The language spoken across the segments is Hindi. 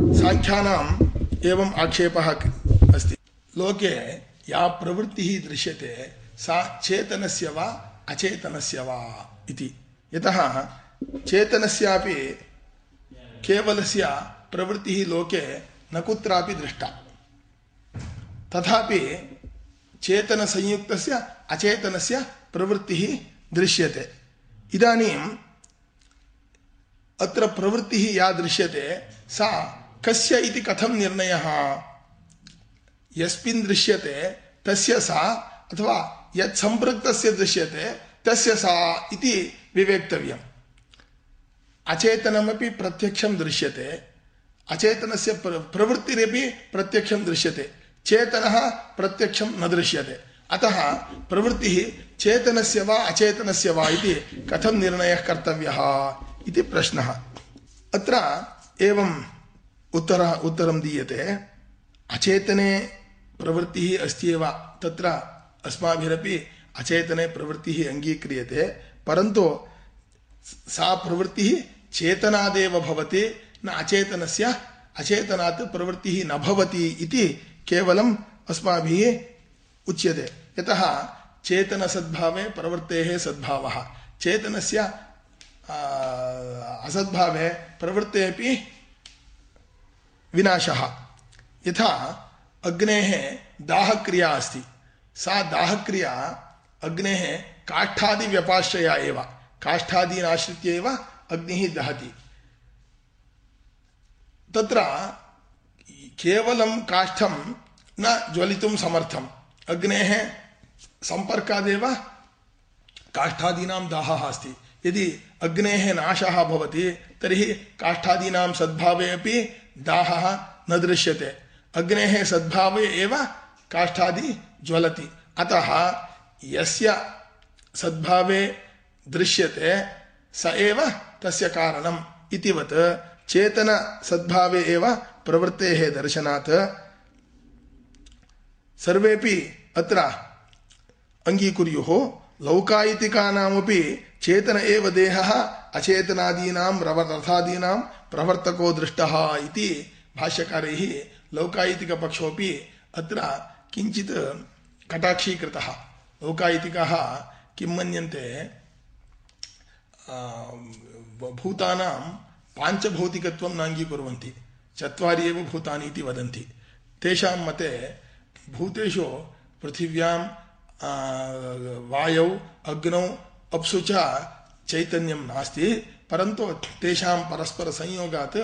साङ्ख्यानाम् एवम् आक्षेपः अस्ति। लोके या प्रवृत्तिः दृश्यते, सा चेतनस्य वा अचेतनस्य वा इति। यतः चेतनस्यापि केवलस्य प्रवृत्तिः लोके न कुत्रापि दृष्टा। तथापि चेतनसंयुक्तस्य, अचेतनस्य प्रवृत्तिः दृश्यते। इदानीम् अत्र प्रवृत्तिः या दृश्यते, सा कस्य इति कथं निर्णयः यस्मिन् दृश्यते तस्य सा अथवा यत् सम्पृक्तस्य दृश्यते तस्य सा इति विवेक्तव्यम् अचेतनमपि प्रत्यक्षं दृश्यते अचेतनस्य प्र प्रवृत्तिरपि प्रत्यक्षं दृश्यते चेतनः प्रत्यक्षं न दृश्यते अतः प्रवृत्तिः चेतनस्य वा अचेतनस्य वा इति कथं निर्णयः कर्तव्यः इति प्रश्नः अत्र एवम् उत्तर, उत्तरं दीयते। अचेतने प्रवृत्तिः अस्ति एव। तत्र अस्माभिरपि अचेतने प्रवृत्तिः अङ्गीक्रियते। परन्तु सा प्रवृत्तिः भवति, न अचेतनस्य, अचेतनात् प्रवृत्तिः न भवति इति केवलम् अस्माभिः उच्यते। यतः चेतनसद्भावे प्रवृत्तेः सद्भावः। चेतनस्य असद्भावे प्रवृत्तेपि विनाशः। यथा अग्नेः दाहक्रिया अस्ति। सा दाहक्रिया अग्नेः काष्ठादिव्यपाश्रया एव। काष्ठादीन् आश्रित्य एव अग्निः दहति। तत्र केवलं काष्ठं न ज्वलितुं समर्थम्। अग्नेः सम्पर्कादेव काष्ठादीनां दाहः अस्ति। यदि अग्नेः नाशः भवति, तर्हि काष्ठादीनां सद्भावे अपि दाहः न दृश्यते अग्नेः सद्भावे एव काष्ठादि ज्वलति अतः यस्य सद्भावे दृश्यते स एव तस्य कारणम् इतिवत् चेतन सद्भावे एव प्रवृत्तेः दर्शनात् सर्वेपि अत्र अङ्गीकुर्युः लौकायितिकानामपि ಚೇತನ ಏವ ದೇಹ ಅಚೇತನಾದೀನಾಂ ರಥಾದೀನಾಂ ಪ್ರವರ್ತಕೋ ದೃಷ್ಟ ಇತಿ ಭಾಷ್ಯಕಾರೈ ಲೌಕಾಯಿತಿಕ ಪಕ್ಷೋಪಿ ಅತ್ರ ಕಿಂಚಿತ್ ಕಟಾಕ್ಷೀಕೃತ. ಲೌಕಾಯಿತಿಕ ಕಿಂ ಮನ್ಯಂತೆ ಭೂತಾನಾಂ ಪಾಂಚಭೌತಿಕತ್ವಂ ನಾಂಗೀಕುರ್ವಂತಿ. ಚತ್ವಾರಿ ಏವ ಭೂತಾನಿ ಇತಿ ವದಂತಿ. ತೇಷಾಂ ಮತೆ ಭೂತೇಶು ಪೃಥಿವ್ಯಾಂ ವಾಯೌ, ಅಗ್ನೌ अप्सु च चैतन्यं नास्ति परन्तु तेषां परस्परसंयोगात्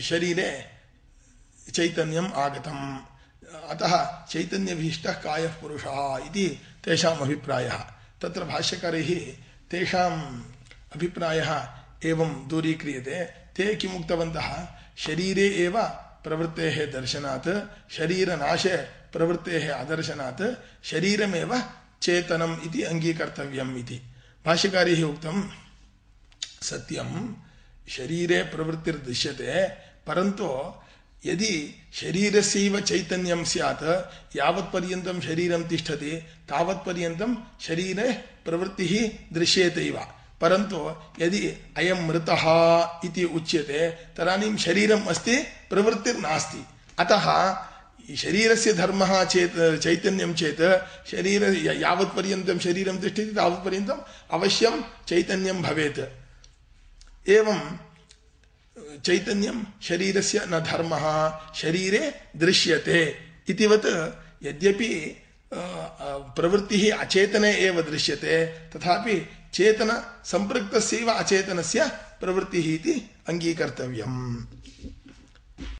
शरीरे चैतन्यम् आगतम्। अतः चैतन्यभीष्टः कायः पुरुषः इति तेषाम् अभिप्रायः। तत्र भाष्यकारैः तेषाम् अभिप्रायः एवं दूरीक्रियते। ते किम् उक्तवन्तः शरीरे एव प्रवृत्तेः दर्शनात् शरीरनाशे प्रवृत्तेः अदर्शनात् शरीरमेव चेतनम् इति अङ्गीकर्तव्यम् इति। भाष्यकारैः उक्तं सत्यं शरीरे प्रवृत्तिर्दृश्यते, परन्तु यदि शरीरस्यैव चैतन्यं स्यात्, यावत्पर्यन्तं शरीरं तिष्ठति, तावत्पर्यन्तं शरीरे प्रवृत्तिः दृश्येतैव। परन्तु यदि अयं मृतः इति उच्यते, तदानीं शरीरम् अस्ति अतः शरीरस्य धर्मः चेत्, चैतन्यं चेत्, शरीर यावत्पर्यन्तं शरीरं तिष्ठति तावत्पर्यन्तम् अवश्यं चैतन्यं भवेत्। एवं, चैतन्यं शरीरस्य न धर्मः, शरीरे दृश्यते। इतिवत् यद्यपि प्रवृत्तिः अचेतने एव दृश्यते, तथापि चेतन सम्पृक्तस्यैव अचेतनस्य प्रवृत्तिः इति अङ्गीकर्तव्यम्।